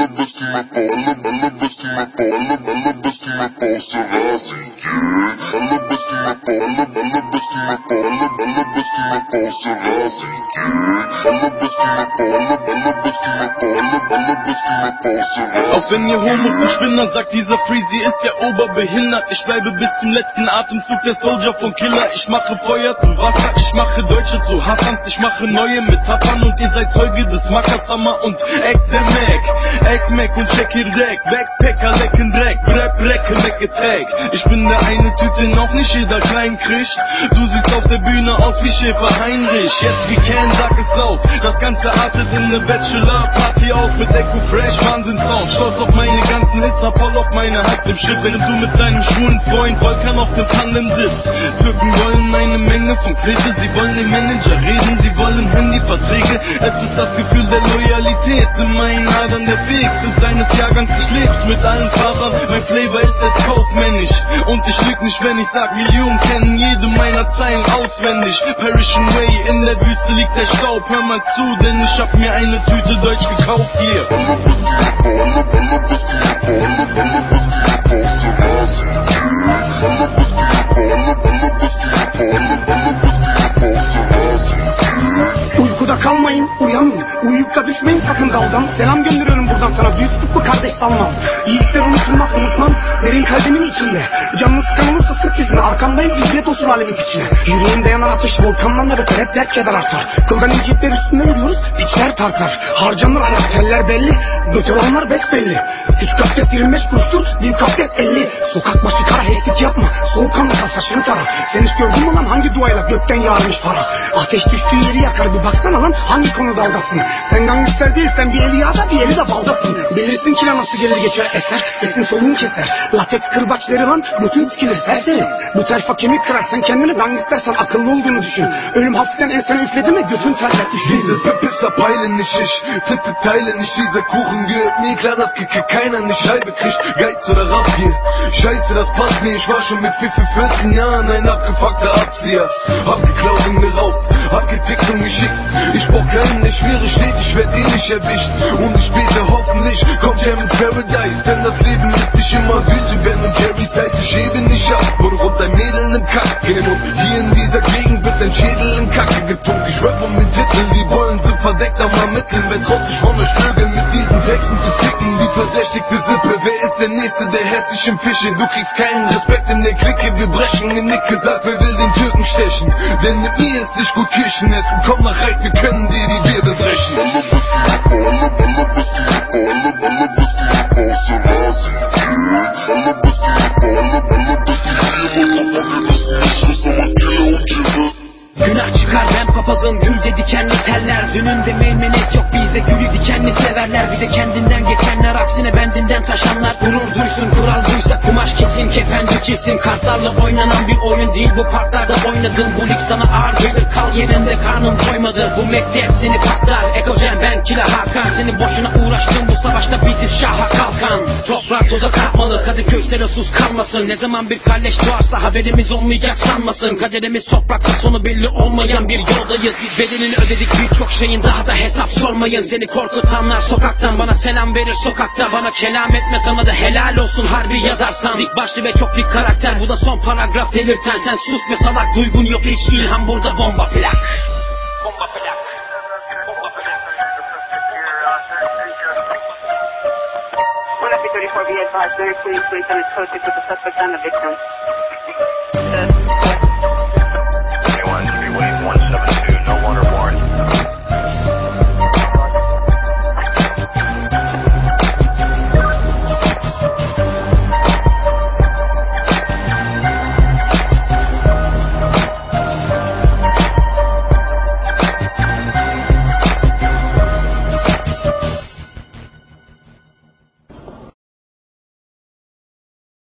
the Auch wenn ihr Homos bin, dann sagt dieser Freezy ist der Oberbehindert. Ich bleibe bis zum letzten Atemzug der Soldier von Killer. Ich mache Feuer zu Wasser, ich mache Deutsche zu Hassans, ich mache neue Metaphern und ihr seid Zeuge des Makasama und Egg the Mac, Egg Mac. Und Checkirdeck, Backpacker lecken Dreck, Rap Recke Mac Attack. Ich bin der eine Tüte, noch nicht jeder klein kriegt. Du siehst auf der Bühne aus wie Schäfer Heinrich. Jetzt wie Ken, sag es laut. Das Ganze artet in ne Bachelor Party aus mit Echo Fresh, Wahnsinn Sound. Stolz auf meine ganzen Hits, voll auf meine Hype im Schritt. Während du mit deinem schwulen Freund Volkan auf dem Tandem sitzt. Türken wollen eine Menge von Krete, sie wollen den Manager reden, sie wollen Handyverträge. Es ist das Gefühl der Loyalität in meinen Adern, der fähigste seines Jahrgangs. Ich mit allen Fahrern, mein Flavor ist es kaufmännisch. Und ich lüg nicht, wenn ich sag, Millionen kennen jede meiner Zeilen auswendig. Perishing Way, in der Wüste liegt der Staub. Hör mal zu, denn ich hab mir eine Tüte Deutsch gekauft hier. Uykuda kalmayın, uyanın. Uyuyup da düşmeyin sakın daldan. Selam gönderiyorum buradan sana büyük kutlu kardeş Salman. Yiğitler unutulmaz unutmam. Derin kalbimin içinde. Sık dizine. Arkamdayım ibret olsun alemin içine. Yüreğimde yanan ateş volkandan da beter. Hep dert keder artar. Kıldan incitler üstünden yürüyoruz. Piçler tartar. Harcanır teller belli. Götür olanlar besbelli. Küçük abdest 25 kuruştur. Büyük abdest 50. Sokak başı kara hektik yapma. Soğukkanlı kal saçını tara. Sen hiç lan hangi duayla gökten yağarmış para. Ateş düştüğü yeri yakar bir baksana lan hangi konuda aldasın. Sen gangster değilsen bir eli yağda bir eli de baldasın. Bilirsin ki nasıl gelir geçer eser. Sesin soluğun keser. Lateks kırbaçları lan götün sikilir serseri. Bu tayfa kemik kırar sen kendini gangstersen akıllı olduğunu düşün. Ölüm hafiften ensene üfledi mi götün terler düşün. Dieses Bepisser peilen nicht ich, Tippe teilen nicht dieser Kuchen gehört mir klar, dass keiner eine Scheibe kriegt, Geiz oder Raffgier. Scheiße, das passt mir, ich war schon mit 14, 14 Jahren ein abgefuckter Abzieher. Hab geklaut und geraubt, hab getickt und geschickt. Ich brauch keinen, der schwere steht, ich werd eh nicht erwischt. Und ich bete hoffentlich, kommt Jam ins Paradise, denn das Leben ist nicht immer süß wie Ben und Jerry's Zeit, ich hebe nicht ab. Und rund ein Mädel im Kack gehen und hier in verdeckt am Ermitteln, traut sich von euch Vögeln mit diesen Texten zu ficken, die verdächtigte Sippe, wer ist der Nächste, der herzlich im Fische, du kriegst keinen Respekt in der Clique, wir brechen in Nicke, sag, wer will den Türken stechen, denn mit mir ist nicht gut Kirchen. Essen, komm nach rein, wir können dir die Wirbel brechen. Günah çıkar ben papazım gül de dikenli teller. Dününde meymenet yok bizde gülü dikenli severler. Bir de kendinden geçenler aksine bendinden taşanlar. Gurur duysun kumaş kesin kefenci kesin. Kartlarla oynanan bir oyun değil bu. Parklarda oynadın. Bu lig sana ağır gelir. Kal yerinde karnın doymadı. Bu mektep seni patlar. Ekojen ben kila Hakan. Seni boşuna uğraştın bu savaşta biziz şaha kalkan. Toprak toza kalkmalı Kadıköy sus kalmasın. Ne zaman bir kalleş doğarsa haberimiz olmayacak sanmasın. Kaderimiz toprakta sonu belli olmayan bir yoldayız. Biz bedelini ödedik. Birçok şeyin daha da hesap sormayın. Seni korkutanlar sokaktan bana selam verir. Sokakta Bana kelam etme. Sana da helal olsun. Harbi yazarsan Dik başlı ve çok dik karakter bu da son paragraf delirten Sen sus be salak duygun yok hiç ilham burada bomba plak Bomba plak Bomba plak One up 34 be advised, very serious police on his posted with the suspect on the victim. The